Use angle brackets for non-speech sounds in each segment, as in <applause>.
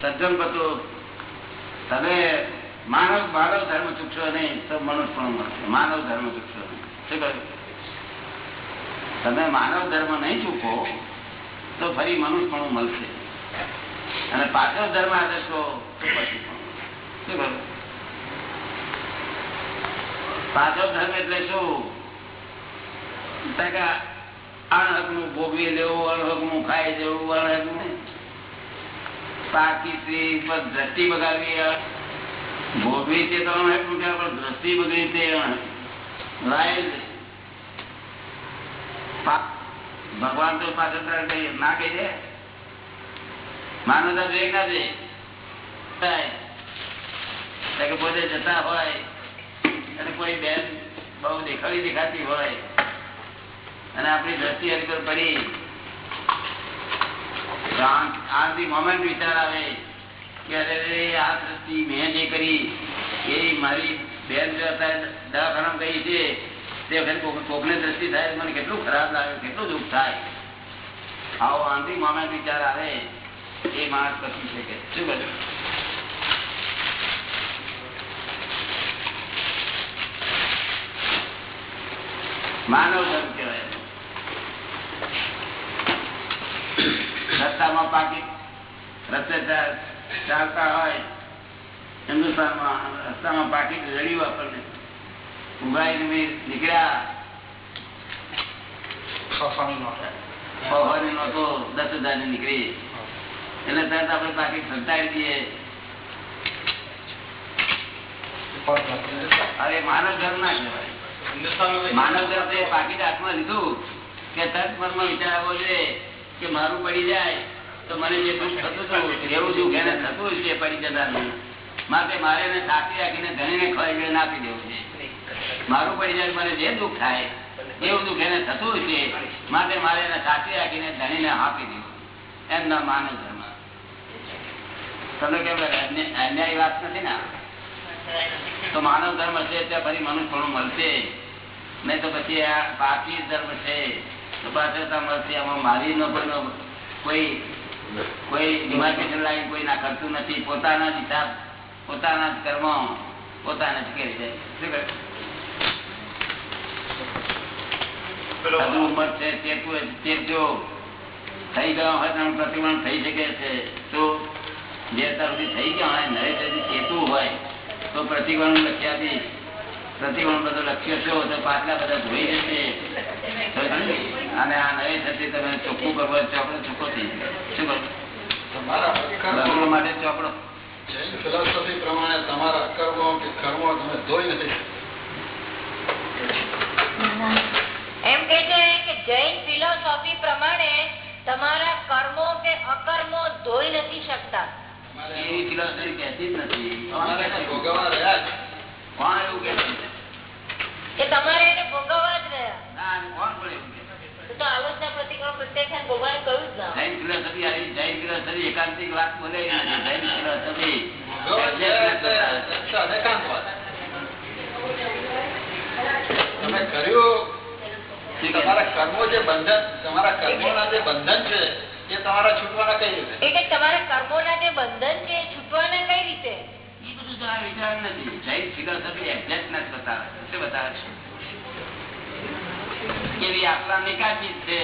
સજ્જન પતો તમે માનવ માનવ ધર્મ ચૂકશો નહીં તો મનુષ્ય પણ મળશે માનવ ધર્મ ચૂકશો નહીં. તમે માનવ ધર્મ નહીં ચૂકો તો ફરી મનુષ્ય પણ મળશે અને પાછળ ધર્મ આદર્શો તો પછી પણ પાછળ ધર્મ એટલે શું? અણહકનું ભોગવી લેવું અણહકનું ખાઈ જવું અણહકનું પાકી સ્ત્રી દ્રષ્ટિ બગાડવી ભોગવી નું પણ દ્રષ્ટિ બગડી તે ભગવાન તો પાછળ ના કહી દે? માનવતા ના કે પોતે જતા હોય, અને કોઈ બેન બહુ દેખાડી દેખાતી હોય, અને આપણી દ્રષ્ટિ હરી પડી. મોમેન્ટ વિચાર આવે કે આ દ્રષ્ટિ મેં જે કરી, એ મારી બેન દવાખાના ગઈ છે, તે વખતે કોકને દ્રષ્ટિ થાય મને કેટલું ખરાબ લાગે, કેટલું દુઃખ થાય. આવો આંતરિક મોમેન્ટ વિચાર આવે, એ માણસ પછી શકે શું બધું માનવ ધર્મ કહેવાય. રસ્તામાં પાકી. રસ્તે ચાલતા હોય. હિન્દુસ્તાનમાં રસ્તામાં પાકી રડ્યું આપણને. ઉગાઈ નીકળ્યા. પહોંચવાની નહોતો દસ હજારની નીકળી. એટલે તરત આપણે પાકી સંતાડી દઈએ. હવે માનવ ઘર ના કહેવાય. માનવ ઘર એ પાકીટ હાથમાં લીધું. કે તરત મનમાં વિચાર આવવો જોઈએ. કે મારું પડી જાય તો મને જે દુઃખ થતું હતું એવું દુઃખ એને થતું છે પડી જતા માટે મારે એને સાચી રાખીને ધણીને ખવાઈ નાખી દેવું છે. મારું પડી જાય મને જે દુઃખ થાય, એવું દુઃખ એને થતું છે. માટે મારે એને સાચી રાખીને ધણીને આપી દેવું. એમના માનવ ધર્મ તમે કેમ અન્ય- અન્યાય વાત નથી ને તો માનવ ધર્મ છે, ત્યાં ફરી મનુષ્ય મળશે. નહીં તો પછી આ બાકી ધર્મ છે. તો પાછળ મળશે આમાં મારી નો કોઈ કોઈ ડિમાર્કેશન લાઈન કોઈ ના કરતું નથી. પોતાના જ હિસાબ પોતાના જ કર્મ પોતાના જ કરી જાય શું કહે? ઉંમર છે ચેતવું થઈ ગયો હોય તો પ્રતિબંધ થઈ શકે છે. તો જે સુધી થઈ ગયો હોય નરેશજી ચેતવું હોય. તો પ્રતિકોણ લખી આપીશ પ્રતિકોણ બધું લક્ષ્ય છો તો પાટલા બધા ધોઈ જશે. અને આ નવી થતી તમે ચોખ્ખું કરવો ચોપડો ચોખ્ખો થઈ જાય. શું કરું? માટે ચોપડો. જૈન ફિલોસોફી પ્રમાણે તમારા અકર્મો કે કર્મો તમે ધોઈ નથી એમ કે છે કે જૈન ફિલોસોફી પ્રમાણે તમારા કર્મો કે અકર્મો ધોઈ નથી શકતા. એવી ફિલોસોફી કહેતી જ નથી. કોણ એવું કહે કે તમારે એને ભોગવવા જ રહ્યા? તો આલોચના પ્રત્યક્ષ ભગવાને કહ્યું ના. ફિલોસોફી એકાંતિક વાત બોલે ફિલોસોફી. તમે કર્યું? તમારા કર્મો જે બંધન તમારા કર્મોના જે બંધન છે એ તમારા છૂટવાના કઈ રીતે? એટલે તમારા કર્મોના જે બંધન છે એ છૂટવાના કઈ રીતે? એ તો આ વિચાર નથી. જૈન થતી એક્ઝેક્ટનેસ બતાવે છે. બતાવે છે? એવી આપણા નિકાસી છે.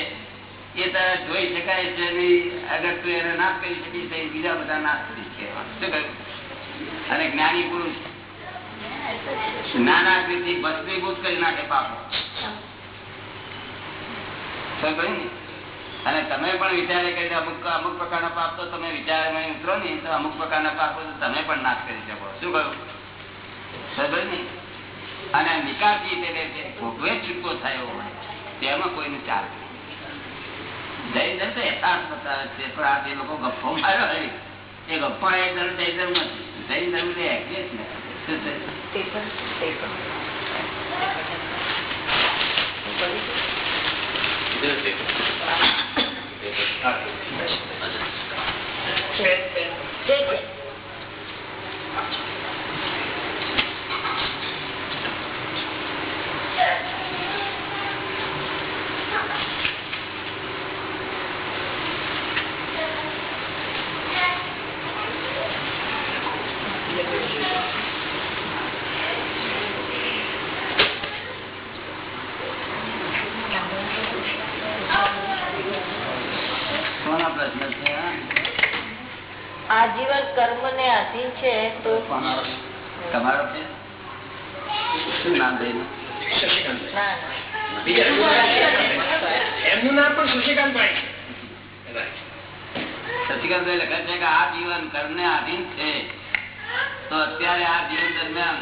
એ તારા જોઈ શકાય છે અગર તું એને નાશ કરી શકીશ તો બીજા બધા નાશ થઈ છે શું કહ્યું? અને જ્ઞાની પુરુષ જ્ઞાનાકૃતિ ભસ્મીભૂત કરી નાખે પાપો. સમજાયું ને? અને તમે પણ વિચારે કે અમુક અમુક પ્રકારના પાપ તો તમે વિચારમાં ઉતરો ને તો અમુક પ્રકારના પાપો તો તમે પણ નાશ કરી શકો. શું કહ્યું? સમજાયું ને? અને નિકાસી એટલે ભોગવે છૂટકો થયો હોય. તેમાં કોઈનું ચાલ જૈન ધર્મ તો યથાર્થ બતાવે છે પણ આ જે લોકો ગપ્પો માર્યો હોય એ ગપ્પા એ ધર્મ જૈન ધર્મ નથી. જૈન ધર્મ એટલે એક્ઝેક્ટ નથી શું છે? 先生 કે આ જીવન કર્મને આધીન છે. તો અત્યારે આ જીવન દરમિયાન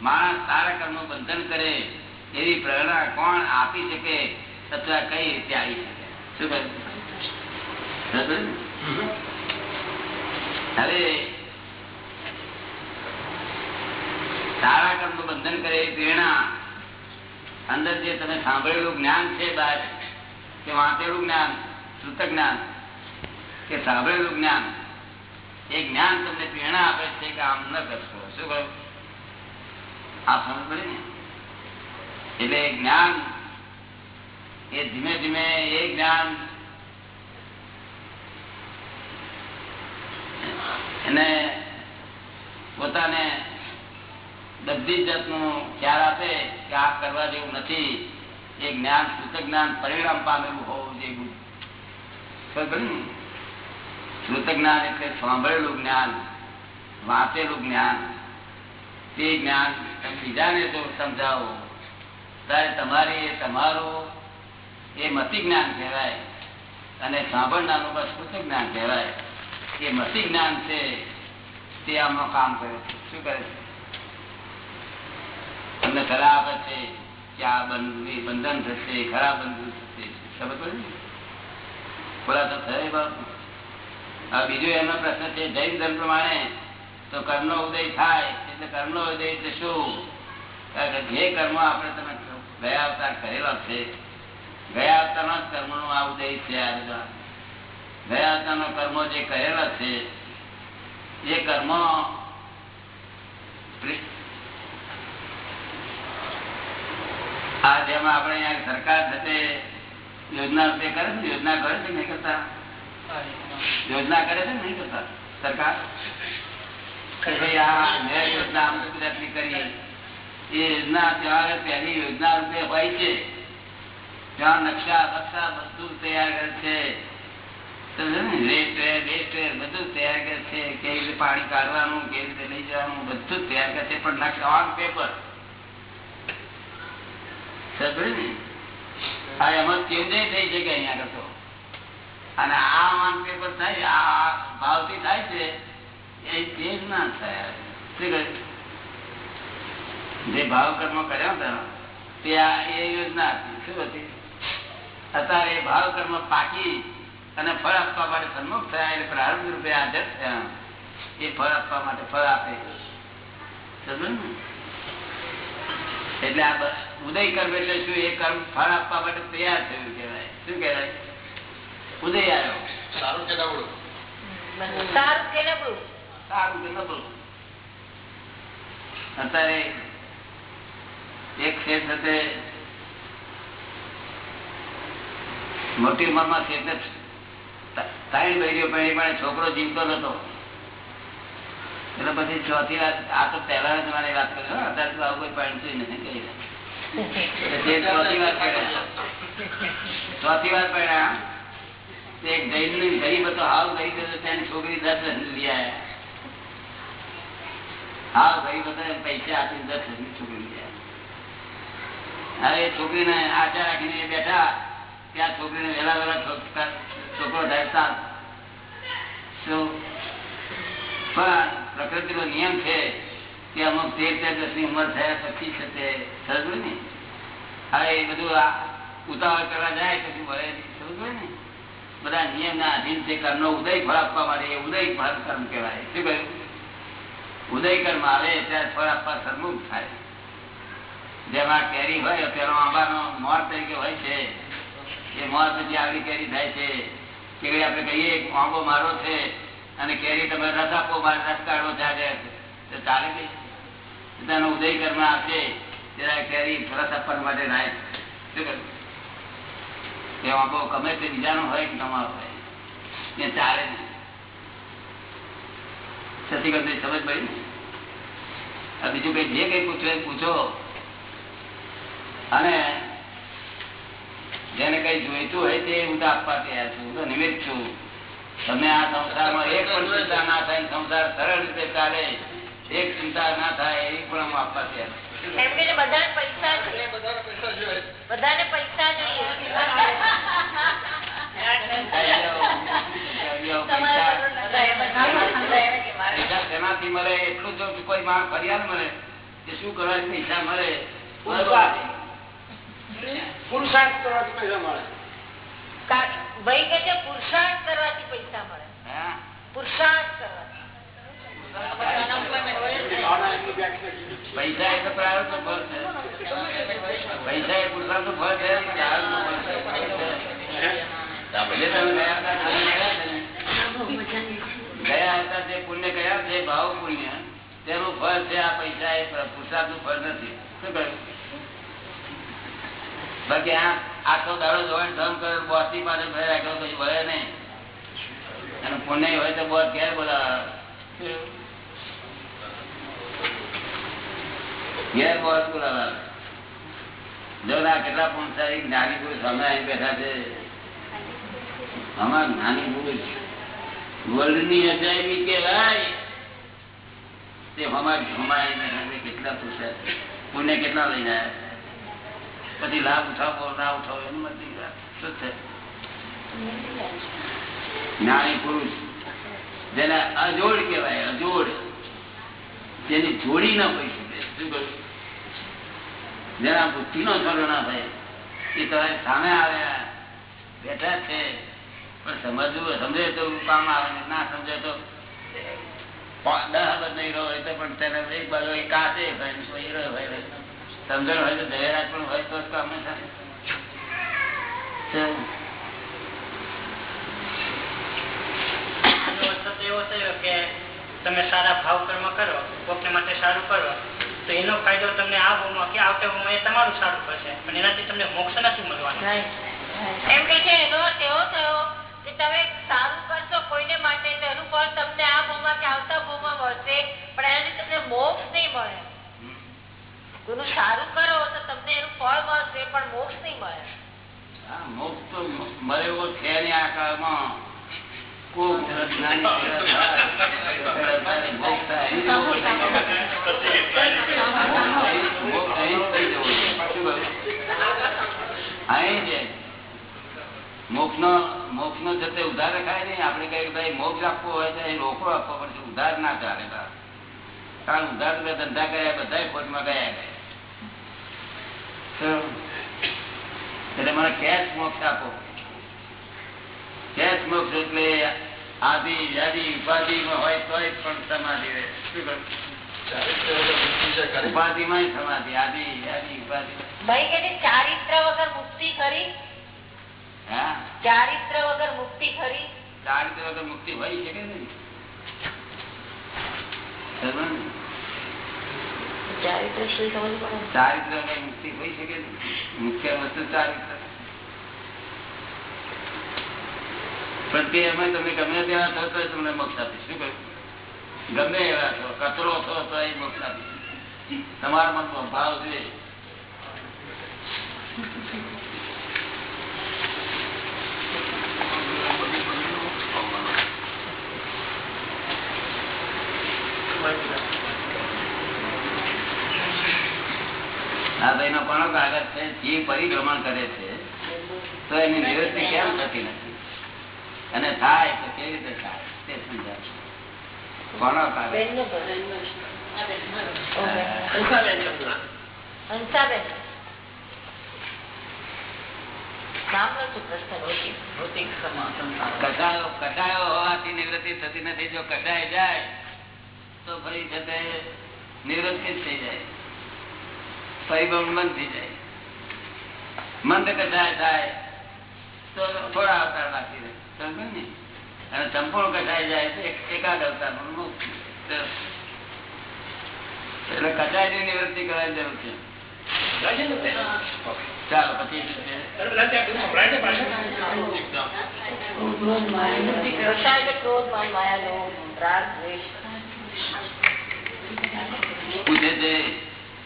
માણસ સારા કર્મ બંધન કરે, એવી પ્રેરણા કોણ આપી શકે? અથવા કઈ રીતે આવી શકે? શું? હવે સારા કર્મ બંધન કરે એ પ્રેરણા. અંદર જે તમે સાંભળેલું જ્ઞાન છે બાર કે વાંચેલું જ્ઞાન શ્રુત જ્ઞાન કે સાંભળેલું જ્ઞાન એ જ્ઞાન તમને પ્રેરણા આપે છે કે આમ ન કરશો. શું કહ્યું? આ સમજ પડી ને? એટલે જ્ઞાન, એ ધીમે ધીમે એ જ્ઞાન, એને પોતાને બધી જાતનું ખ્યાલ આપે કે આ કરવા જેવું નથી. એ જ્ઞાન, શુદ્ધ જ્ઞાન પરિણામ પામેલું હોવું જોઈએ. પડી ને? શ્રુત જ્ઞાન એટલે સાંભળેલું જ્ઞાન, વાંચેલું જ્ઞાન. તે જ્ઞાન બીજાને જો સમજાવો, ત્યારે તમારી તમારું એ મતિ જ્ઞાન કહેવાય અને સાંભળનારું બસ શ્રુત જ્ઞાન કહેવાય. એ મતિ જ્ઞાન છે, તે આમાં કામ કરે છે. શું કરે છે? તમને સલાહ આપે છે કે આ બંધ- બંધન થશે, ખરાબ બંધન થશે. ખબર પડે ને? તો થયે? હવે બીજો એમનો પ્રશ્ન છે, જૈન ધર્મ પ્રમાણે તો કર્મનો ઉદય થાય એટલે કર્મનો ઉદય એટલે શું? જે કર્મ આપણે તમે ગયા અવતાર કરેલા છે, ગયા અવતારનો જ કર્મનો આ ઉદય છે આ બધા. ગયા અવતારનો કર્મો જે કરેલા છે, એ કર્મો આ જેમાં આપણે સરકાર સાથે યોજના રૂપે કરે છે, યોજના કરે છે નહીં કરતા યોજના કરે છે નહીં કરતા સરકાર? યોજના ગુજરાતની કરી એ યોજના ત્યાં પહેલી યોજના રૂપે છે. ત્યાં નકશા બક્ષા બધું તૈયાર કરે છે. બધું તૈયાર કરે છે. કેવી રીતે પાણી કાઢવાનું, કેવી રીતે લઈ જવાનું, બધું તૈયાર કરે છે. પણ નકશા ઓન પેપર. સમજો ને? આ એમાં ચેન્જ થઈ શકે અહીંયા આગળ તો. અને આ માન પેપર થાય, આ ભાવથી થાય છે, એ ચેન્જ ના થાય? જે ભાવ કર્મ કર્યા હતા, તે આ એ યોજના હતી. શું હતી? અત્યારે એ ભાવ કર્મ પાકી અને ફળ આપવા માટે સન્મુખ થયા, એટલે પ્રારંભ રૂપે હાજર થયા. એ ફળ આપવા માટે ફળ આપે. એટલે આ ઉદય કર્મ એટલે શું? એ કર્મ ફળ આપવા માટે તૈયાર થયું કેવાય શું કહેવાય? ઉદય આવ્યો સારું કે નબળું? સારું કે નબળું? સારું કે નબળું? અત્યારે એક શેઠ હતે મોટી ઉંમરમાં શેઠને ત- ત્રણ બહેરીઓ પહેરી પણ છોકરો જીવતો નતો. એટલે પછી ચોથી વાત આ તો પહેલા તમારી વાત કરી હો, અત્યારે તો આવું કોઈ પડતું નથી કહી ચોથી વાર <laughs> પડ્યા. ચોથી વાર પડ્યા. એક જૈનની ગરીબ હતો, હાવ ગરીબ હતો તેની છોકરી દસ લઈ આવ્યા હાવ ગરીબ હતો પૈસા આપીને દસ હજાર છોકરી હવે છોકરીને આશા રાખીને બેઠા, ત્યાં છોકરીને વહેલા વહેલા છોકરા ધરતા પણ પ્રકૃતિનો નિયમ છે કે અમુક તેર તેર દસની ઉંમર થયા પછી છે તે સમજવું ને હવે એ બધું ઉતાવળ કરવા જાય પછી મળે સમજવું ને બધા નિયમના અધીન છે કર્મનો ઉદય ફળ આપવા માટે એ ઉદય ફળ કર્મ કહેવાય. શું કહ્યું? ઉદય કર્મ આવે ત્યારે ફળ આપવા સન્મુખ થાય. જેમાં કેરી હોય, પેલો આંબાનો મોર તરીકે હોય છે. એ મોર પછી આગળ કેરી થાય છે. કે આપણે કહીએ આંબો મારો છે અને કેરી તમે રસ આપો, મારે રસ કાઢવો ચાલે તો ચાલે કે? તેનો ઉદય કર્મ આપશે ત્યારે કેરી રસ આપવા માટે રાય શું કહ્યું? એ બહુ ગમે તે બીજાનું હોય કે તમારું હોય. ને ચાલે નહીં. કરતી સમજ પડી બીજું કઈ જે કઈ પૂછો એ પૂછો. અને જેને કઈ જોઈતું હોય તે હું આપવા તૈયાર છું. તો નિમિત્ત છું. તમે આ સંસારમાં એક પણ ના થાય સંસાર સરળ રીતે ચાલે. એક ચિંતા ના થાય, એવી પણ હું આપવા તૈયાર છું. એમ કે બધાને પૈસા જોઈએ. બધાને પૈસા જોઈએ. બધાને પૈસા જોઈએ. પૈસા શેનાથી મળે? એટલું જો કોઈ માણસ ફરિયાદ મળે કે શું કરવાથી પૈસા મળે? પુરુષાર્થ. કરવાથી પૈસા મળે. કા- ભાઈ કે છે પુરુષાર્થ કરવાથી પૈસા મળે. હા? પુરુષાર્થ કરવાથી ભાવના એમની વ્યાખ્યા છે. પૈસા એ તો પ્રારબ્ધનું ફળ છે. પૈસા એ પુરુષાર્થનું ફળ છે પ્રારબ્ધનું ફળ છે. ગયા હતા તમે ગયા હતા ને? ગયા હતા જે પુણ્ય કયા છે ભાવ પુણ્ય તેનું ફળ છે આ પૈસા એ પુરુષાર્થનું ફળ નથી. શું કહ્યું? બાકી આ આખો દાડો જોઈન્ટ ધમ કરે બોસની પાસે ભય રાખ્યો પછી ભય નહીં. અને પુણ્ય હોય તો બોસ ક્યારે બોલાવે. કેટલા પુણસારી જ્ઞાની પુરુષ અમે અહીં બેઠા છે. અમારા જ્ઞાની પુરુષ વર્લ્ડની અજાયબી કેવાય તે હમાર જમાય કેટલા પૂછ્યા. પુણ્ય કેટલા લઈને આવ્યા પછી લાભ ઉઠાવો, ના ઉઠાવો, એમ નથી શું છે? જ્ઞાની પુરુષ જેને અજોડ કહેવાય, અજોડ. જેની જોડી ના હોય શું જેના બુદ્ધિ નો છોડો ના થાય એ તમારે સામે આવ્યા, બેઠા છે. પણ સમજવું, સમજે તો કામ આવે ને સમજે તો હાલત નહીં રહ્યો હોય તો પણ તેને એક બાજુ એક કાચે હોય ને કોઈ હીરો હોય. સમજણ હોય તો દહેરાજ પણ હોય તો જ કામ ન થાય શું? એનો તો એવો થયો કે તમે સારા ભાવ કર્મ કરો કોકને માટે સારું કરો તો એનો ફાયદો તમને આ ભૂમાં કે આવતા ભૂમાં એ તમારું સારું થશે. પણ એનાથી તમને મોક્ષ નથી મળવાનો. એમ કે છે એનો અર્થ એવો થયો કે તમે સારું કરશો કોઈને માટે તો એનું ફળ તમને આ ભૂમાં કે આવતા ભૂમાં મળશે પણ એનાથી તમને મોક્ષ નહીં મળે. કોઈનું સારું કરો તો તમને એનું ફળ મળશે પણ મોક્ષ નહીં મળે. મોક્ષ તો મળે એવો છે ને આ કાળમાં. કોક જ્ઞાની સેવા થાય. મોક્ષ થાય. મોક્ષ અહીં જ થઈ જવું છે. શું કહ્યું? અહીં જ. મોક્ષનો મોક્ષનો છે તે ઉધાર રખાય નહીં આપણે કહીએ કે ભાઈ મોક્ષ આપવો હોય તો એ રોકડો આપવો પડશે ઉધાર ના ચાલે બા. કારણ ઉધાર તો ધંધા કર્યા બધા ખોટમાં ગયા શું? એટલે મને કેશ મોક્ષ આપો કેશ મોક્ષ એટલે આદિ વ્યાધિ ઉપાધિ માં હોય તો પણ સમાધિ રહે? ચારિત્ર વગર મુક્તિ ખરી. સમાધિ આદિ વ્યાધિ ઉપાધિ. ચારિત્ર વગર મુક્તિ ખરી? હા? ચારિત્ર વગર મુક્તિ ખરી? ચારિત્ર વગર મુક્તિ હોય શકે ને? ચારિત્ર મુક્તિ હોય શકે ને? મુખ્ય વસ્તુ ચારિત્ર. એમાં તમે ગમે તેવા થો તો તમને મોક્ષ આપીશ. શું કહ્યું? ગમે એવા છો, કચરો થો તો એ મોક્ષ આપીશ. તમારા મનમાં ભાવ જોઈએ આ ભાઈ નો પણ કાગળ છે, જે પરિભ્રમણ કરે છે, તો એની નિવૃત્તિ કેમ થતી નથી? અને થાય તો કેવી રીતે થાય? તે સમજાય કોનો કટાયો કટાયો હોવાથી નિવૃત્તિ થતી નથી. જો કટાય જાય તો ફરી છે તે નિવૃત્તિ થઈ જાય. પરિભ્રમણ બંધ થઈ જાય. મંદ કટાય થાય તો થોડા અવતાર બાકી રહે. અને સંપૂર્ણ કટાય જાય તો એક- એકાદ અવતાર એટલે કટાયની નિવૃત્તિ કરવાની જરૂર છે. ચાલો પછી છે? કસાય પૂછે છે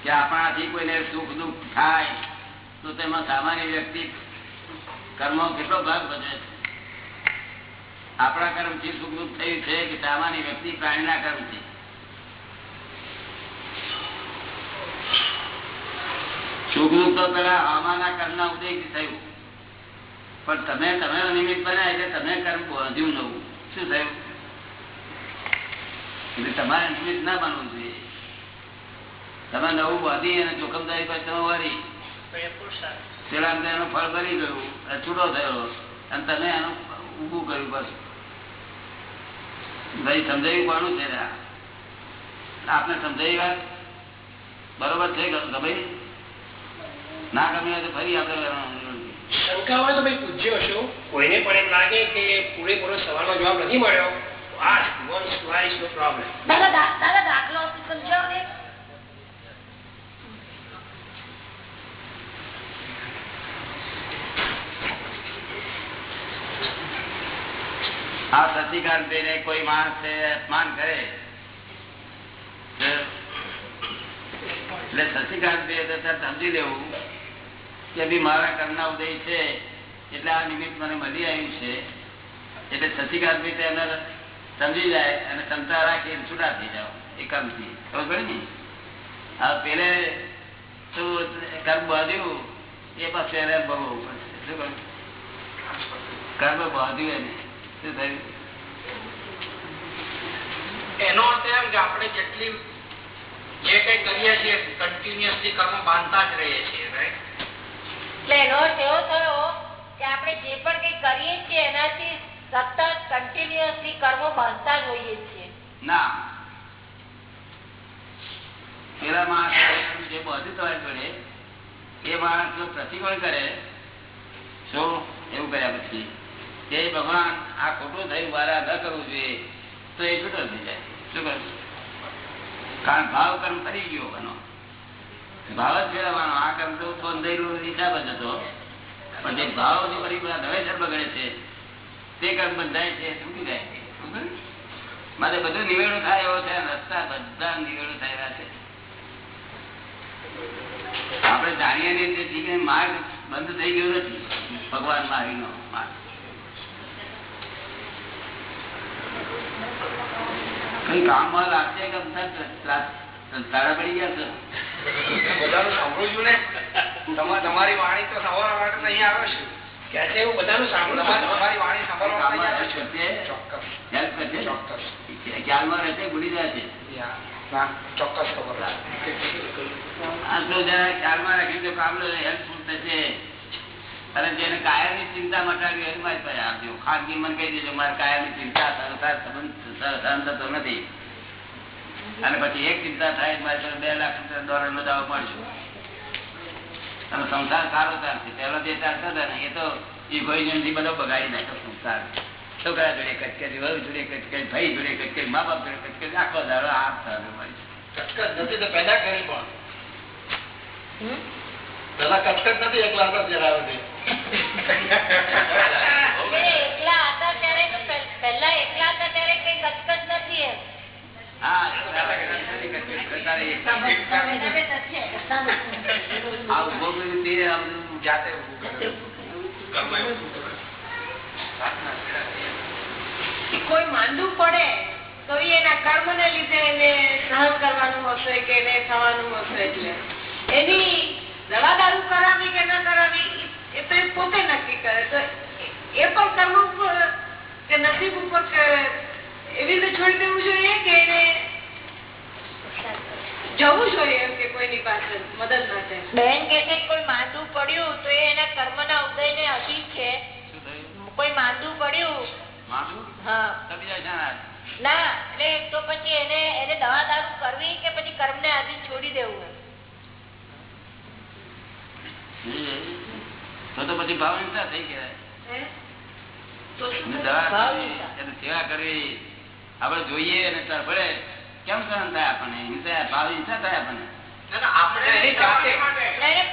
કે આપણાથી કોઈને સુખ દુઃખ થાય તો તેમાં સામાન્ય વ્યક્તિ કર્મ કેટલો ભાગ ભજવે છે? આપણા કર્મથી સુખ દુઃખ થયું છે કે સામાન્ય વ્યક્તિ પ્રાણીના કર્મથી સુખ દુઃખ તો પેલા આમાના કર્મના ઉદયથી થયું. પણ તમે તમે નિમિત્ત બન્યા એટલે તમે કર્મ બાંધ્યું નવું. શું થયું? એટલે તમારે નિમિત્ત ના બનવું જોઈએ. તમે નવું બાંધી અને જોખમદારી પર તમે વારી પેલા એનું ફળ ભરી ગયું અને છૂટો થયો અને તમે એનું ઊભું કર્યું બસ. ભાઈ સમજાયું કોનું છે આપને સમજાવી વાત? બરોબર છે ગમે? ના ગમે તો ફરી આપણે શંકા હોય તો ભાઈ પૂછ્યો હશો. કોઈને પણ એમ લાગે કે પૂરેપૂરો સવાલનો જવાબ નથી મળ્યો ask once twice no problem દાદા દાદા દાખલો સમજાવો ને. આ સચિકાંત ને કોઈ માણસ અપમાન કરે? એટલે સચિકાંત સમજી લેવું કે ભી મારા કર્મના ઉદય છે, એટલે આ નિમિત્ત મને મળી આવ્યું છે. એટલે સચિકાંત એને સમજી જાય અને ક્ષમતા રાખી છૂટા થઈ જાઓ, એ કામથી. ખબર પડે ને? આ પેલે શું કર્મ બાંધ્યું, એ પછી એને ભોગવવું પડશે શું કર્મ બાંધ્યું એને. શું થયું? એનો અર્થ એમ કે આપણે જેટલી જે કઈ કરીએ છીએ કન્ટિન્યુઅસલી કર્મ બાંધતા જ રહીએ છીએ રાઈટ એટલે એનો અર્થ એવો થયો કે આપણે જે પણ કઈ કરીએ છીએ એનાથી સતત કન્ટિન્યુઅસલી કર્મો બાંધતા જ હોઈએ છીએ. ના. પેલા માણસ જે બધું તમારી જોડે એ માણસ જો પ્રતિકોણ કરે શું? એવું કર્યા પછી. કે ભગવાન, આ ખોટું થયું, મારે ન કરવું જોઈએ. તો એ છૂટો થઈ જાય. શું કરું કારણ ભાવ કર્મ ફરી ગયો એનો. ભાવ જ ફેરવવાનો આ કર્મ તો બંધાયેલો હિસાબ જ હતો. પણ જે ભાવ ફરી બધા નવેસર છે, તે કર્મ બંધાય છે, તૂટી જાય છે. મારે બધું નિવેડું થાય એવો છે, રસ્તા બધા નિવેડું થયેલા છે. આપણે જાણીએ તેથી માર્ગ બંધ થઈ ગયો નથી ભગવાન મારીનો માર્ગ કઈ કામમાં લાગશે કે બધા પડી ગયા છે? બધાનું સાંભળું ને. તમારી વાણી તો સાંભળવા માટે નહીં આવ્યો છું. કે છે એવું બધાનું સાંભળું તમારી વાણી સાંભળવા માટે છું. ચોક્કસ. હેલ્પ કરશે ચોક્કસ. ખ્યાલમાં રહેશે ભૂલી જશે યા, ના ચોક્કસ ખબર. આટલું જરા ખ્યાલમાં રાખીને કામ લો હેલ્પફુલ થશે. અને જેને કાયમની ચિંતા મટાડવી હોય એમાં મારી પાસે આપજો ખાનગી મને કહી દેજો મારે કાયમની ચિંતા સંસાર સંબંધ થતો નથી. અને પછી એક ચિંતા થાય તો મારી પાસે બે લાખ રૂપિયા ડોલર નો દાવો મળશે અને સંસાર સારો ચાલશે. પેલો જે ચાલતો હતો ને એ તો ઇગોઇઝમથી બધો બગાડી નાખ્યો સંસાર. છોકરા જોડે કચકરી વહુ જોડે કચકરી ભાઈ જોડે કચકરી મા બાપ જોડે કચકરી આખો દાડો હાથ થયો કચકચ નથી તો પેદા કરી પણ. પેલા કચકચ નથી એક લાખ ત્યારે આવી જાતે કોઈ માંદું પડે તો એના કર્મ ને લીધે એને સહન કરવાનું હશે કે એને થવાનું હશે એટલે. એની દવા દારૂ કરાવી કે ન કરાવી એ તો એ પોતે નક્કી કરે તો એ પણ કરવું કે નસીબ ઉપર એવી રીતે છોડી દેવું જોઈએ કે એને જવું જોઈએ એમ કે કોઈની પાસે મદદ માટે બેન કે છે કોઈ માંદું પડ્યું તો એના કોઈ માંદું પડ્યું? ને? ના એટલે તો પછી એને એને દવા દારૂ કરવી કે પછી કર્મને આધી છોડી દેવું? તો તો પછી ભાવ હિંસા થઈ ગયા સેવા કરવી આપડે જોઈએ અને તરફડે કેમ સહન થાય આપણને? હિંસા ભાવ હિંસા થાય આપણને? ના, ના, આપણે એની જાતે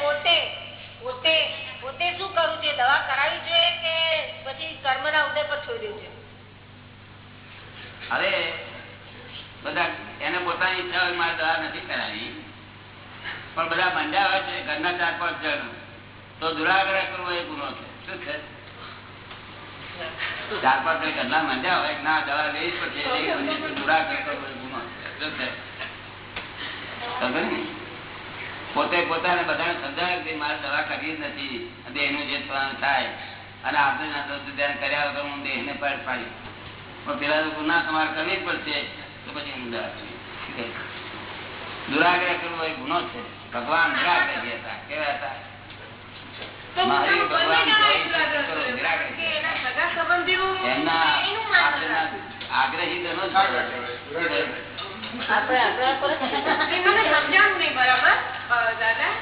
પોતે પોતે પોતે શું કરવું છે દવા કરાવી જોઈએ કે પછી કર્મના ઉદય પર છોડી દેવું અરે બધા એને પોતાની ઈચ્છા હોય મારે દવા નથી કરાવી પણ બધા મંડ્યા હોય છે ઘરના ચાર પાંચ જણ. તો દુરાગ્રહ કરવો એ ગુનો છે. શું છે? ચાર પાંચ ઘરના મંડ્યા હોય, ના, દવા લેવી પડશે દુરાગ્રહ કરવો એ ગુનો છે. પોતે પોતાને બધાને સમજાવે મારે દવા કરવી નથી દેહનું જે થાય, અને આપણે તો ધ્યાન કર્યા વગર હું દેહને પાડ પાડી પણ પેલા લોકો ના તમારે કરવી જ પડશે, તો પછી હું દવા કરી દુરાગ્રહ કરવો એ ગુનો છે. ભગવાન દુરાગ્રહ હતા કેવા હતા? આગ્રહી તો સમજાવું નહીં બરાબર દાદા?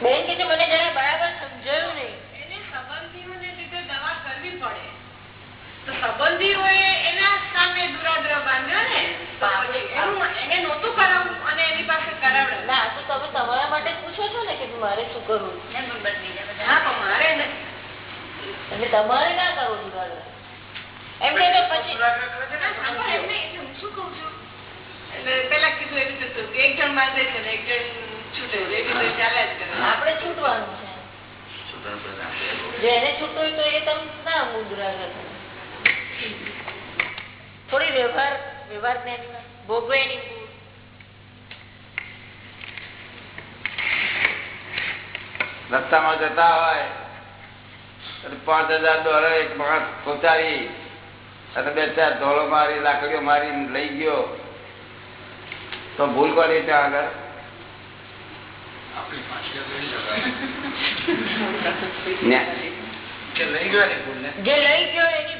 બેન કે છે મને જરા બરાબર સમજાયું નહીં એને સંબંધીઓને લીધે દવા કરવી પડે તો સંબંધીઓએ એના સામે દુરાગ્રહ બાંધ્યો ને? એનું એને નહોતું કરાવવું અને એની પાસે કરાવડાવ્યું ના તો તમે તમારા માટે પૂછો છો ને કે મારે શું કરવું હા પણ મારે એટલે તમારે ના કરવો દુરાગ્રહ. તો પછી એમને શું છું? પેલા કીધું એવી રીતે એક જણ બાંધે છે ને એક જણ છૂટે એવી રીતે ચાલ્યા જ કરે. આપણે છૂટવાનું છે. જેને એને છૂટવું તો એ તમે ના મુદ્રા થાય. થોડી વ્યવહાર વ્યવહાર જ્ઞાની. ભોગવે એની રસ્તામાં જતા હોય પાંચ હજાર ડોલર એક માણસ પહોંચાડી અને બે ચાર ધોળો મારી લાકડીઓ મારી લઈ ગયો. તો ભૂલ કરી ત્યાં આગળ? જે લઈ ગયો એની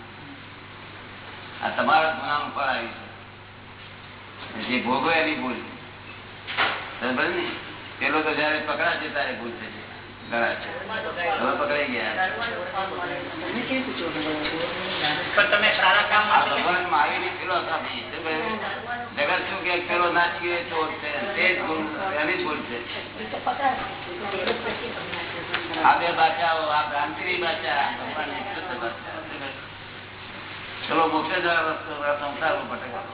આ તમારા ગુનાનું ફળ આવ્યું છે. જે ભોગવે એની ભૂલ. ને પેલો તો જયારે પકડાશે ત્યારે ભૂલ થશે ભગવાન શું કહ્યું? જગત શું કે પેલો નાચી એ ચોર છે તે જ ભૂલ એની ભૂલ છે. આ બે ભાષાઓ આ ભ્રાંતિની ભાષા ભગવાનની શુદ્ધ ભાષા? ચલો મોક્ષે આ સંસારમાં ભટકવા.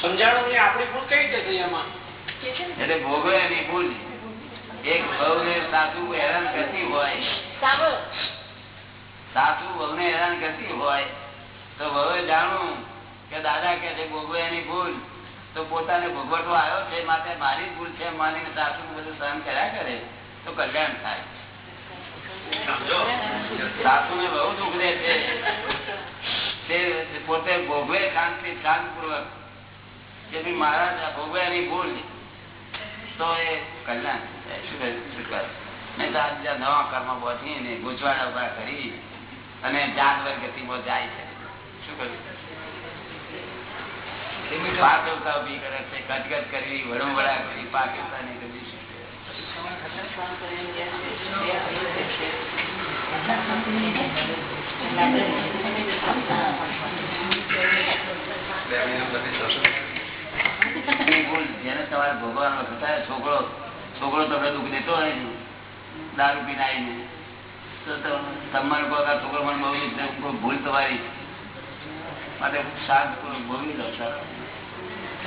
સમજાણું ને આપણી ભૂલ કઈ રીતે થઈ એમાં એટલે ભોગવે એની ભૂલ. એક વહુને સાસુ હેરાન કરતી હોય સાંભળો ભવ ને હેરાન કરતી હોય તો ભવે જાણું કે દાદા કે છે ભોગવે એની ભૂલ. તો પોતાને ભોગવટો આવ્યો છે માટે મારી ભૂલ છે માની સાસુ બધું સહન કર્યા કરે તો કલ્યાણ થાય. સાસુને બહુ દુઃખ દે છે. તે પોતે ભોગવે શાંતિ શાંતપૂર્વક. કે ભાઈ મારા ભોગવે એની ભૂલ. તો એ કલ્યાણ? નહીં તો બીજા નવા કર્મ બોધી ને ગૂંચવાડા ઊભા કરી અને જાનવર ગતિમાં જાય છે. શું કર્યું પાક ઊભી કરે છે કટકટ કરવી વડોવડા કરી પાકિસ્તાની કરી એની ભૂલ છોકરો છોકરો તમને દુઃખ દેતો હોય દારૂ પીને આવીને તો તમારે કહો છોકરો મને બહુ દુઃખ ભૂલ તમારી માટે શાંત ભોગવી લો સારો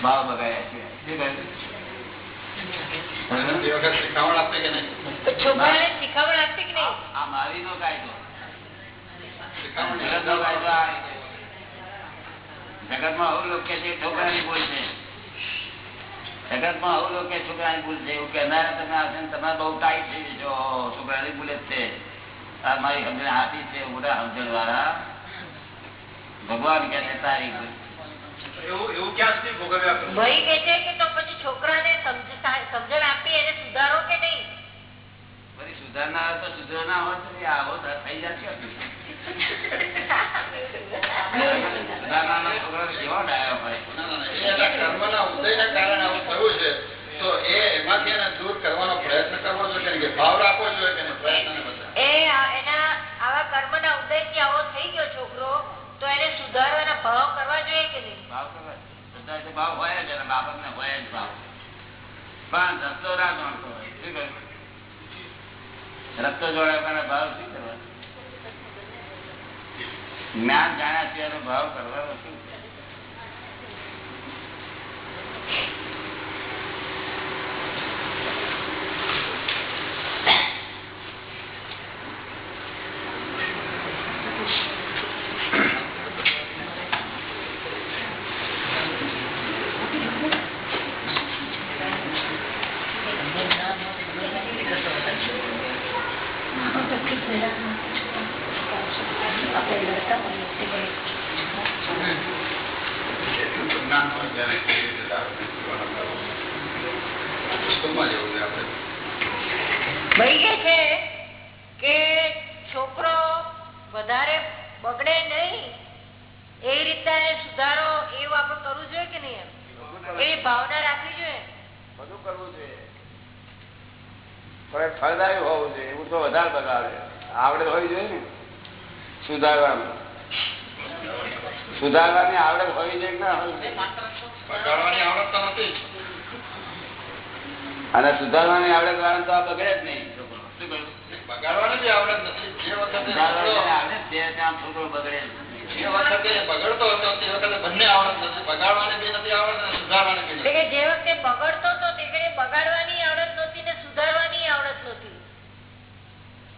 ભાવ બગાડ્યા છે શું છોકરાને શીખવણ આપે કે નહીં? આ મારી નો કાયદો. આ જગતમાં આવું લોકો કે છે કે છોકરાની ભૂલ છે. જગતમાં આવું લોકો કે છોકરાની ભૂલ છે એવું કહેનારા તમે આવશે તમે બહુ ટાઈટ થઈ જશો. છોકરા ની ભૂલ જ છે. આ મારી સમજણ હાથી છે મોટા સમજણ વાળા ભગવાન કે છે તારી ભૂલ. ભાઈ કે છે કે તો પછી છોકરા ને સમજણ આપી એને સુધારો કે નહીં? સુધારના હોય તો આવો તો થઈ જશે કેવો ડાયો હોય? કર્મના ઉદયના કારણે આવું થયું છે તો એને દૂર કરવાનો પ્રયત્ન કરવો જોઈએ કે ભાવ રાખવો જોઈએ કે નહીં? પ્રયત્ન ને બધા એ આ- એના આવા કર્મના ઉદયથી આવો તો એને સુધારવાના ભાવ કરવા જોઈએ કે નહીં? ભાવ કરવા ભાવ હોય જ અને બાબતને હોય જ ભાવ. પણ ધંધો ના જોડતો હોય શું કહ્યું રસ્તો જોડાવવાના ભાવ શું કરવા? જ્ઞાન જાણ્યા સિવાયનો ભાવ કરવાનો શું એટલું તો જ્ઞાન હોય ત્યારે કેવી રીતે દારૂ પીવાનો કરો. પુસ્તકમાં જેવું છે આપણે ભાઈ કે છે કે છોકરો વધારે બગડે નહીં એ રીતના એને સુધારો એવું આપણે કરવું જોઈએ કે નહીં એમ એવી ભાવના રાખવી જોઈએ બધું કરવું જોઈએ પણ ફળદાયી હોવું જોઈએ એવું તો વધારે બગાડે આવડે હોવી જોઈએ ને. સુધારવાનું. સુધારવાની આવડત હોવી જોઈએ કે ના હોવી જોઈએ? બગાડવાની આવડત તો નથી. જ. અને સુધારવાની આવડત વાળા તો આ બગડે જ નહીં. બગાડવાની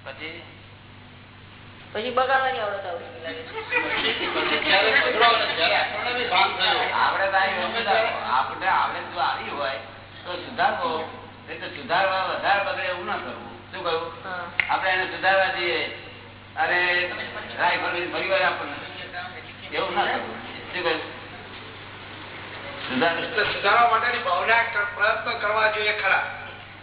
આવડત આવી હોય સુધારવો. આપણે આવડત જો આવી હોય તો સુધારવો. તો સુધારવા વધારે બગડે એવું ના કરવું. શું કહ્યું. આપણે એને સુધારવા જઈએ. અને રાઇફલ ફરી વાર આપણને. એવું ના કરવું. શું કહ્યું? સુધાર સુધારવા માટેની ભાવના પ્રયત્ન કરવા જોઈએ ખરા.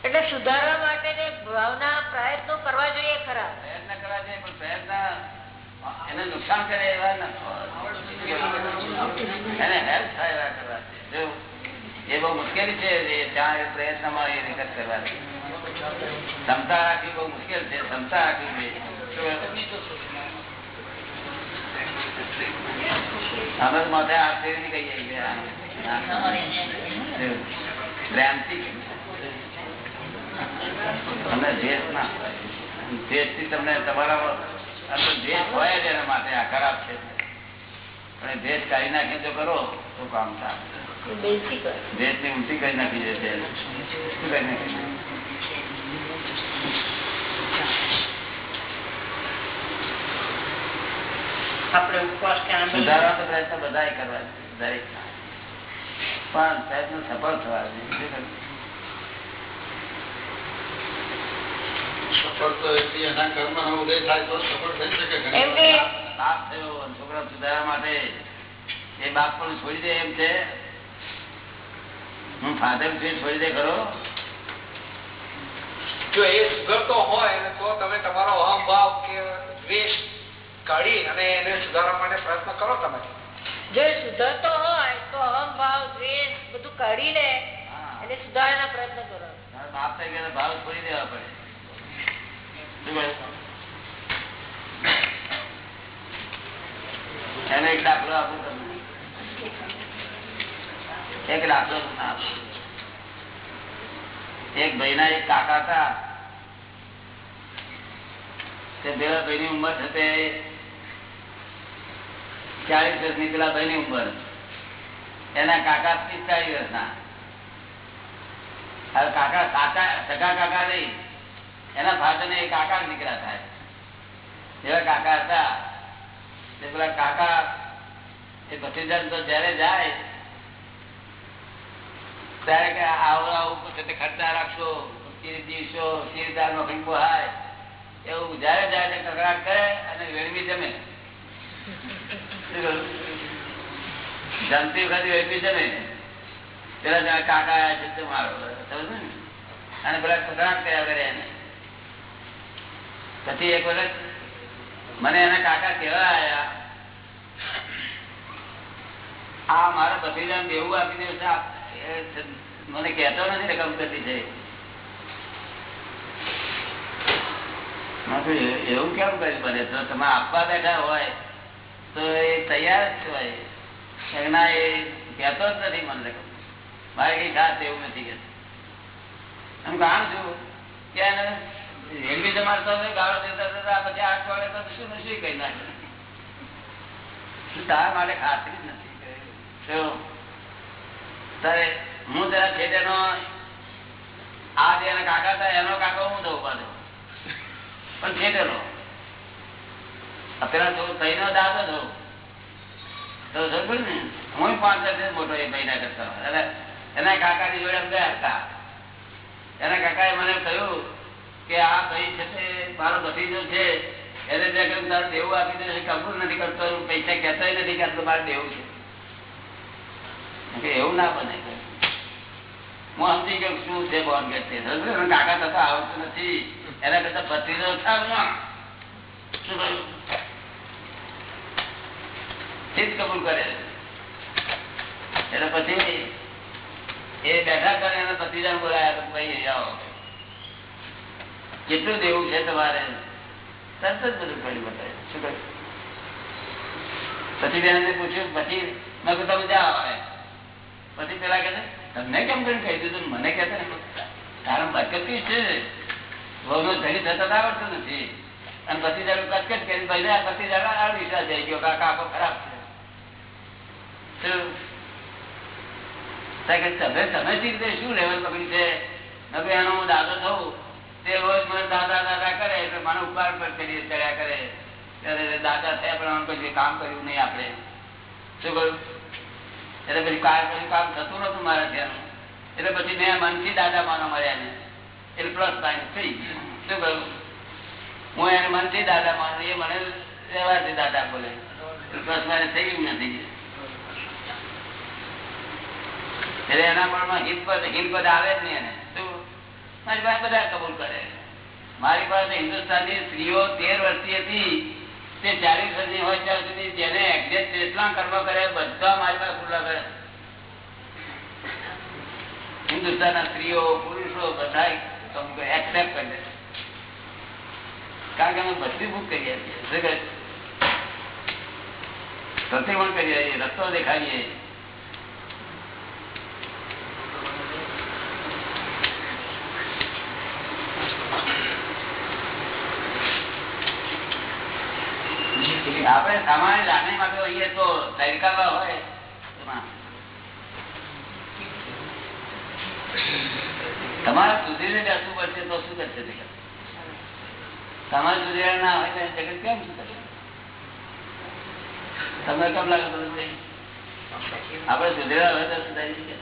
એટલે સુધારવા માટે ભાવના પ્રયત્નો કરવા જોઈએ ખરા. પ્રયત્ન કરવા જોઈએ પણ પ્રયત્ન એને નુકસાન કરે એવા એને હેલ્પ થાય એવા કરવા એ બહુ મુશ્કેલી છે ત્યાં એ પ્રયત્નમાં એ નિકટ કરવાની ક્ષમતા રાખવી બહુ મુશ્કેલ છે ક્ષમતા રાખવી જોઈએ. અમે તો માથે હાથ કહીએ? આ- પ્રેમથી. તમને દ્વેષ ના દ્વેષથી તમને તમારા અંદર દ્વેષ હોય જ એના માટે આ ખરાબ છે. પણ એ દ્વેષ કાઢી નાખીને તો કરો તો કામ થાય દ્વેષની ઊંચી કરી નાખી જશે શું કરી નાખી આપણે ઉપવાસ કે આનંદ સુધારવાનો પ્રયત્ન બધા કરવા દરેક પણ પ્રયત્ન સફળ થવા જોઈએ. શું કરવું? સફળ તો એટલી એના કર્મનો ઉદય થાય તો સફળ થઈ શકે ઘણી એમ કે બાપ થયો છોકરા સુધારવા માટે એ બાપ પણ છોડી દે એમ છે. હું ફાધર છું છોડી દે ખરો. જો એ સુધરતો હોય તો તમે તમારો અહમભાવ કે દ્વેષ કાઢી અને એને સુધારવા માટે પ્રયત્ન કરો તમે. જો એ સુધરતો હોય તો અહંભાવ દ્વેષ બધું કાઢીને હા. એને સુધારવાના પ્રયત્ન કરો. બાપ થઈ ગયા ભાવ છોડી દેવા પડે? એનો એક દાખલો એક તમને આપું એક કાકા હતા. તે પેલા ભાઈની ઉંમર છે ચાલીસ ચાલીસ વર્ષની પેલા ભાઈની ઉંમર. એના કાકા પિસ્તાળીસ વર્ષના. હવે કાકા કાકા સગા કાકા નહીં. એના ફાધર ને કાકા નીકળ્યા થાય. એવા કાકા હતા, તે પેલા કાકા એ ભત્રીજા તો જયારે જાય, ત્યારે કે આવું આવું, પછી ખર્ચા રાખશો ચીર દીવશો ચીરદાર નો કંઈક હાય, એવું જયારે જાય ને કકડાટ કરે અને વેડમી જમે? જમતી વખતે વેડમી જમે. પેલા કાકા આવ્યા છે મારો સમજ ને? અને પેલા કકડાટ કર્યા કરે એને. પછી એક વખત મને એના કાકા કેવા આયા આ મારા ભત્રીજા દેવું આપી દે છે આ- એ છે- મને કહેતો નથી રકમ કરતી છે મેં કહ્યું, "એ- એવું કેમ કર્યું બને તો તમે આપવા બેઠા હોય તો એ તૈયાર જ હોય. એના એ કહેતો જ નથી મને મારે કઈ ખાસ એવું નથી કે હું જાણું છું કે રેલવે જમાડતો ગાળો દેતા દેતા પછી આઠ વાળે તો શું ને શું કહી નાખે? તારા માટે ખાતરી જ નથી? તારે હું જરા છેટેનો આ જે એના કાકા હતા, એનો કાકો હું દઉં પાછો પણ છેટેલો નો પેલા તઈ નો દાદો છો તો સમજ ને? હું પાંચ વર્ષ મોટો એ મહિના કરતા એટલે એના કાકાની જોડે અમે ગયા હતા. એના કાકાએ મને કહ્યું કે આ ભાઈ છે તે? મારો ભત્રીજો છે. એને ત્યાં કહ્યું, તારું દેવું આપી દે કબૂલ નથી કરતો પૈસા કહેતો નથી કે આટલું મારે દેવું છે. એવું ના બને. હું સમજી શું છે બોન કે છે. એના કાકા થતા આવડતું નથી. એના કરતા ભત્રીજો શું કબૂલ કરે એટલે પછી એ બેઠા કરે, એના ભત્રીજાને બોલાયા ભાઈ આવો. કેટલું દેવું છે તમારે તરત જ બધું કરી બતાવે શું કહ્યું પછી બેને પૂછ્યું, પછી મેં તમે જાઓ આવે પછી પેલા કે તમને કેમ કરીને કહી દીધું? મને કહેતા ને તારા બરકત છે. વહુનો ધણી થતા આવડતું નથી. અને પછી જયારે કચકચ કરીને ભાઈ પછી જયારે આ વિશ્વાસ જઈ ગયો, કાકા, આખો ખરાબ છે. તમે તમે શી શું લેવલ પકડી છે? એનો હું દાદો થઉં તે રોજ મને દાદા દાદા કરે એટલે મને ઉપકાર પર ચડી ચડ્યા કરે. ત્યારે દાદા થયા પણ કોઈ કામ કર્યું નહીં આપણે. શું કહ્યું? એટલે પછી કર્યું કામ થતું નતું મારા ત્યાં એટલે પછી મેં મનથી દાદા માનો મળ્યા ને એટલે પ્લસ માઇનસ થઈ શું કહ્યું? હું એને મનથી દાદા માનું, એ મને વ્યવહારથી દાદા બોલે. પ્લસ માઇનસ થઈ ગયું નથી એટલે એના પણ હિંદ પદ હિત પદ આવે જ નહીં એને. મારી પાસે બધા કબૂલ કરે. મારી પાસે હિન્દુસ્તાનની સ્ત્રીઓ તેર વર્ષની હતી, તે ચાલીસ વર્ષની હોય ત્યાં સુધી જેને એક્ઝેક્ટ જેટલા કર્મ કરે, બધા મારી પાસે ખુલ્લા કરે. હિન્દુસ્તાનના સ્ત્રીઓ, પુરુષો બધા એક્સેપ્ટ કરી કારણ કે અમે બધી બુક કરી આપીએ શું કહે? પ્રતિમણ કરીએ છીએ રસ્તો દેખાડીએ. આપણે સામાન્ય લાગણી માટે હોઈએ તો તડકાવા હોય. તમારે સુધીને બેસવું પડશે તો શું કરશે તમારે સુધીરા ના હોય તો જગત કેમ શું કરશે? તમને કેમ લાગે બધું? આપણે સુધીરા હોય તો સુધારી શકે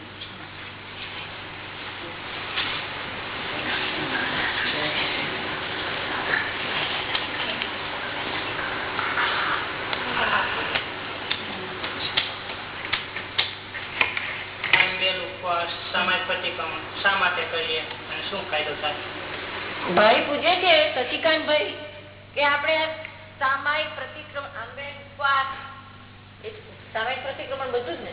આંબેલ ઉપવાસ સામાયિક પ્રતિક્રમણ શા માટે કરીએ અને શું ફાયદો થાય? ભાઈ પૂછે છે શશિકાંતભાઈ કે આપણે સામાયિક પ્રતિક્રમણ આંબે ઉપવાસ એ સામાયિક પ્રતિક્રમણ બધું જ ને?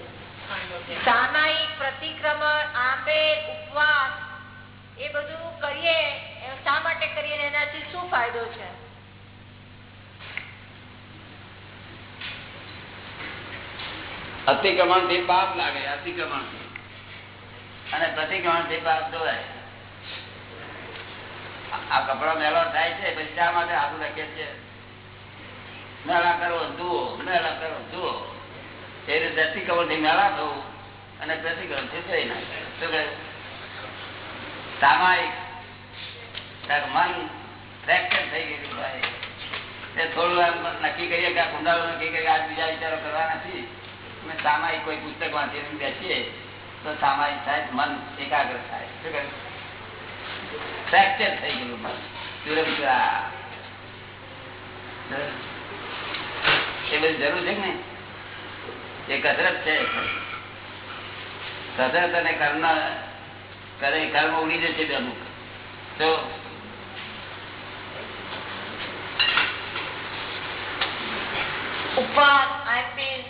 સામાયિક પ્રતિક્રમણ આંબે ઉપવાસ એ બધું કરીએ શા માટે કરીએ એનાથી શું ફાયદો છે? અતિક્રમણથી પાપ લાગે અતિક્રમણથી અને પ્રતિક્રમણથી પાપ ધોવાય આ કપડો મેળો થાય છે, પછી શા માટે આવું લખે છે? મેળા કરો, જુઓ મેળા કરો, જુઓ. એ રીતે અતિક્રમણથી મેળા થવું અને પ્રતિક્રમણથી થઈ નાખે. મન ફ્રેક્ચર થઈ ગયેલું ભાઈ તે થોડું આમ નક્કી કરીએ કે કુંડાળું નક્કી કરીએ આજ બીજા વિચારો કરવા નથી અમે સામાયિક કોઈ પુસ્તક વાંચીને બેસીએ. તો સામાયિક થાય મન એકાગ્ર થાય. શું કહે ફ્રેક્ચર થઈ ગયું મન. ચુરમચુરા એ બધી જરૂર છે નહીં? એ કસરત છે. કસરત અને કર્મ, કરે, કર્મ ઉડી જશે બે અમુક. તો ઉપવાસ આંબેલ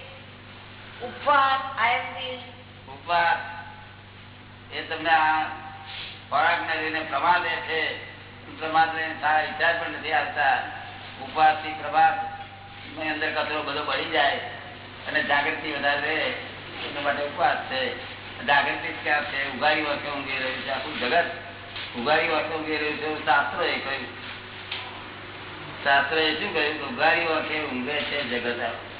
ઉપવાસ આંબેલ ઉપવાસ એ તમને આ ખોરાક ને લઈને પ્રમાદે છે. પ્રમાદ લઈને સારા વિચાર પણ નથી આવતા. ઉપવાસથી પ્રભાતની અંદર કચરો બધો બળી જાય અને જાગૃતિ વધારે એના માટે ઉપવાસ છે. જાગૃતિ ક્યાં છે? ઉઘાડી વર્ષે ઊંઘી રહ્યું છે. આખું જગત ઉઘાડી વર્ષે ઊંઘી રહ્યું છે. શાસ્ત્ર એ કહ્યું. શાસ્ત્ર એ શું કહ્યું? કે ઉઘાડી વર્ષે ઊંઘે છે જગત આ.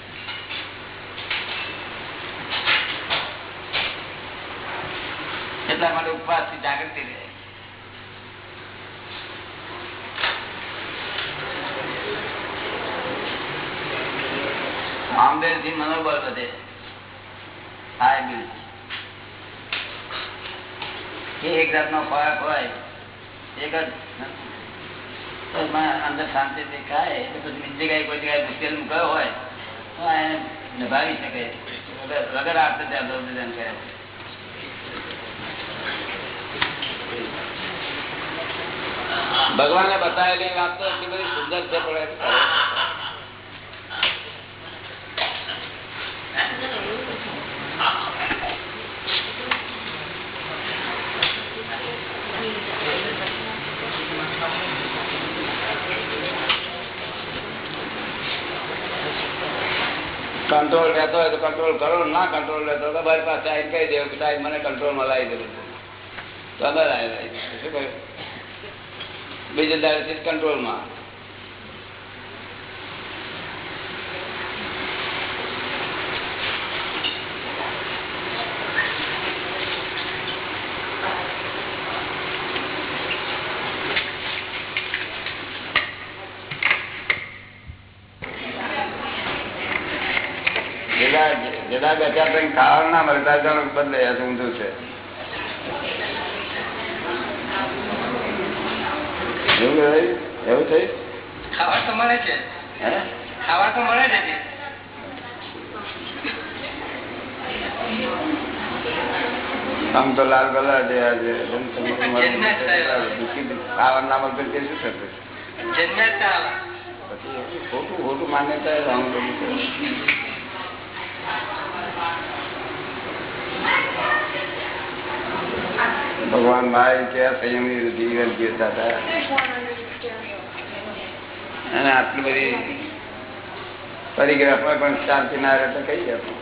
એટલા માટે ઉપવાસથી જાગૃતિ રહે. આંબેરથી મનોબળ વધે. હા, એ બિલકુલ. એક જાતનો ખોરાક હોય, એક જ અંદર શાંતિ દેખાય એટલે પછી બીજી જગ્યાએ કોઈ જગ્યાએ મુશ્કેલ મૂક્યો હોય, તો એને નિભાવી શકે. વગર વગર ત્યાં ધ્યાન કરે. ભગવાને બતાવેલી વાત તો એટલી બધી સુંદર છે, પણ કંટ્રોલ રહેતો હોય તો કંટ્રોલ કરો, ના કંટ્રોલ રહેતો તો મારી પાસે આવીને કહી દેવું કે સાહેબ, મને કંટ્રોલમાં લાવી દેવું તો અમે લાવી. શું કહ્યું? બીજે જ કંટ્રોલમાં જેદા બેઠા ખાવાનું ના મળે ત્યારે જાણો કે બદલે ઊંધું છે. એવું કહેવાય? એવું થયું? ખાવા તો મળે છે. ખાવા તો મળે છે આમ તો લાલ કલર છે આજે. જન્મ્યા જ થયેલા. ખાવાનું ના મળતું તે શું. પછી ખોટું ખોટું માન્યતા રામ છે. ભગવાન ભાઈ કયા સંયમી જીવન જીવતા હતા. અને આટલી બધી પરિગ્રહમાં પણ શાંતિ ના રહે તો કઈ જતું.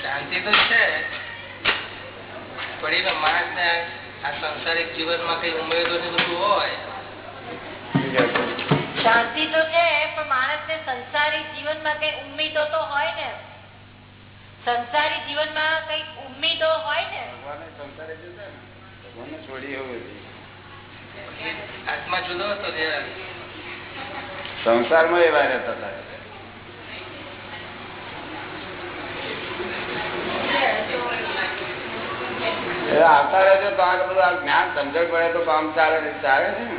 શાંતિ તો છે પણ માણસ ને આ સંસારિક જીવનમાં કઈ ઉમેદો ને બધું હોય. શાંતિ તો છે પણ માણસ ને સંસારી જીવનમાં કઈ ઉમેદો તો હોય ને? સંસારી જીવનમાં કઈ ઉમ્મીદો હોય ને. ભગવાને સંસારે જતા ને છોડી એવું આત્મા જુદો હતો સંસારમાં એવા રહેતા હતા. આવતા રહેજો તો આ બધું આ જ્ઞાન સમજણ પડે તો કામ ચાલે ચાલે છે ને.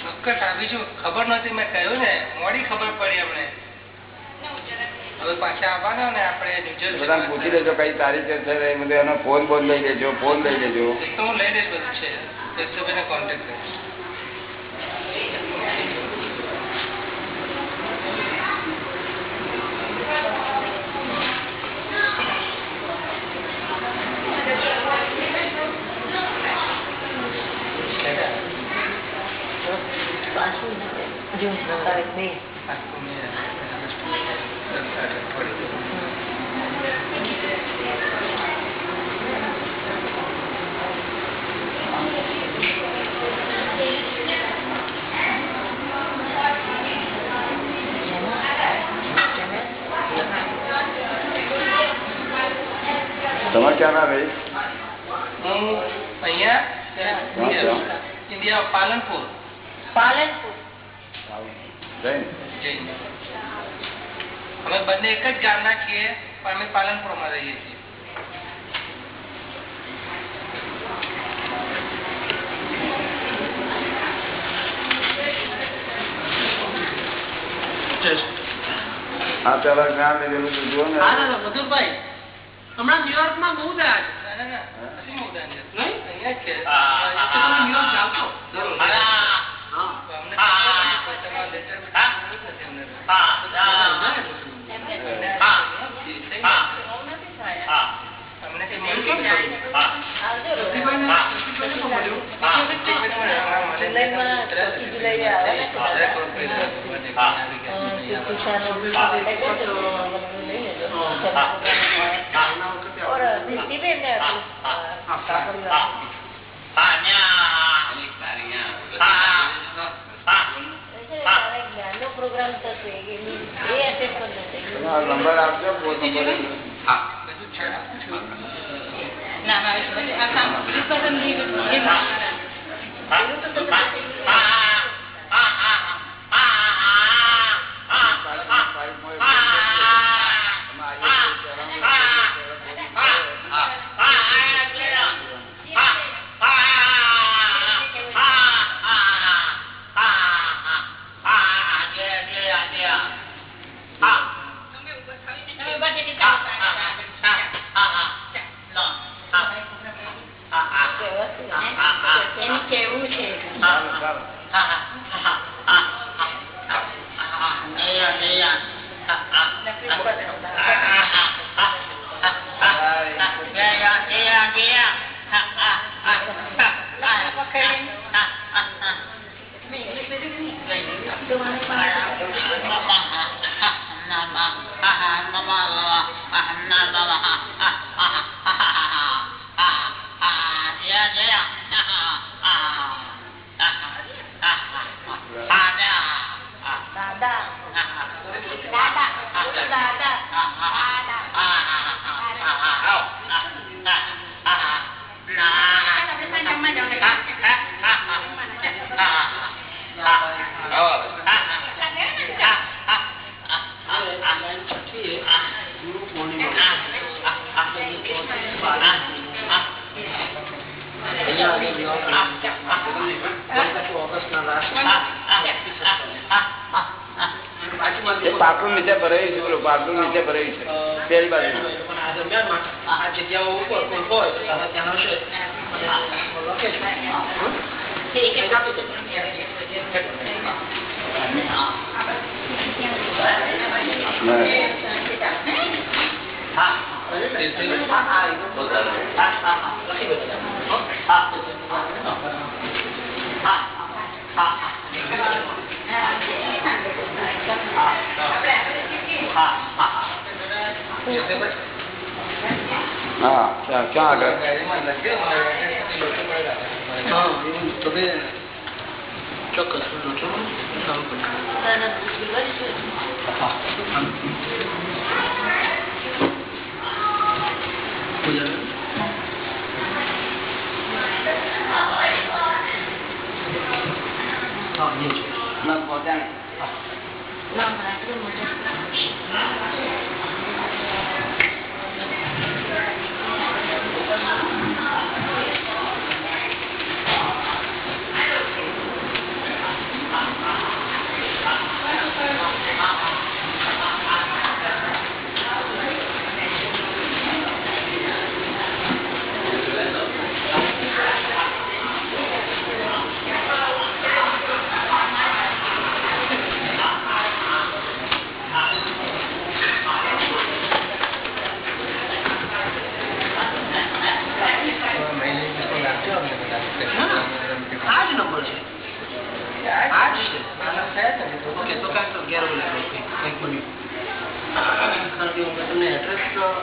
ચોક્કસ આવી છું ખબર નથી મેં કહ્યું ને મોડી ખબર પડી અમને. હવે પાછા લેજો કઈ તારીખે છે બધું એનો ફોન બોન લઈ લેજો ફોન લઈ લેજો. હું લઈ લઈશ બધું છે. કોન્ટેક્ટ કરીશ. આખું મેં દસ આઠ અઠવાડિયું તમારે ક્યાં આવે હું અહીંયા ઇન્ડિયા પાલનપુર. પાલનપુર. અમે બંને એક જ ગામના છીએ પણ અમે પાલનપુરમાં રહીએ છીએ. હા પેલા જ્ઞાન લીધેલું જુઓ ને. મધુરભાઈ. હમણાં ન્યુયોર્કમાં બહુ થયા છે ના ના ના નથી મોટા છે નહીં? અહીંયા જ છે એ તો તમે ન્યુયોર્ક જાઓ છો જરૂર. હા. તો અમને ખબર નથી, પણ તમારા લેટર બેટર જરૂર જ નથી અમને. અમને કઈ મળ્યું નથી. આવજો જુલાઈમાં છવ્વીસ જુલાઈએ આવે ને. વધારે ખબર પડી 네. 다. 아, 자, 자, 자. લખી દે હા ક્યાં ક્યાં આગળ ચોક્કસ હા નહીં ના પહોંચ્યા ને. આ જ નંબર છે આ જ છે ઓકે તો કાંઈક તો ગેરવું લાગે કંઈક કંઈક બન્યું કારણ કે મેં તમને એડ્રેસ આઈ મીન આપેલું લાગુ લિસ્ટ આપેલું છે અને એક લોકલ લિસ્ટ મોકલાવેલું હા હવે તું આગળ તમે મોકલાવેલું બધા નંબર આપી દો ને હા આપણે બધા નંબર આપી દો ફોન નંબર તમને આપણે મારો નંબર હા આપણે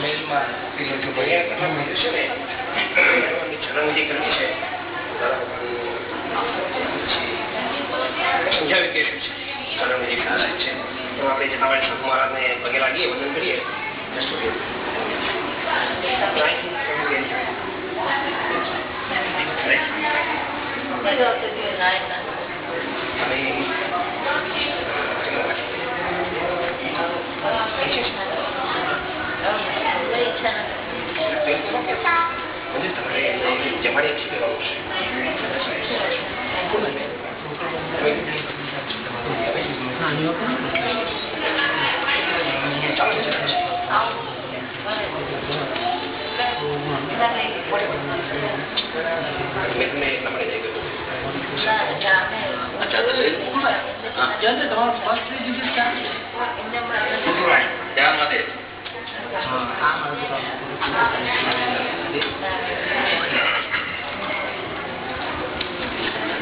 યા જીતુભાઈ છણંગી કરવી છે સમજાવી કે શું છે છણંગી ખાસ છે તો આપણે જનાભાઈ સાધુ મહારાજને પગે લાગીએ વંદન કરીએ Just okay. Right? અને મંદિર તમારે જમાડી એક લેવાનું છે ચાલો જયંતિ, તમારું first three digits ક્યાં છે? ધ્યાનમાં દે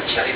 Jadi,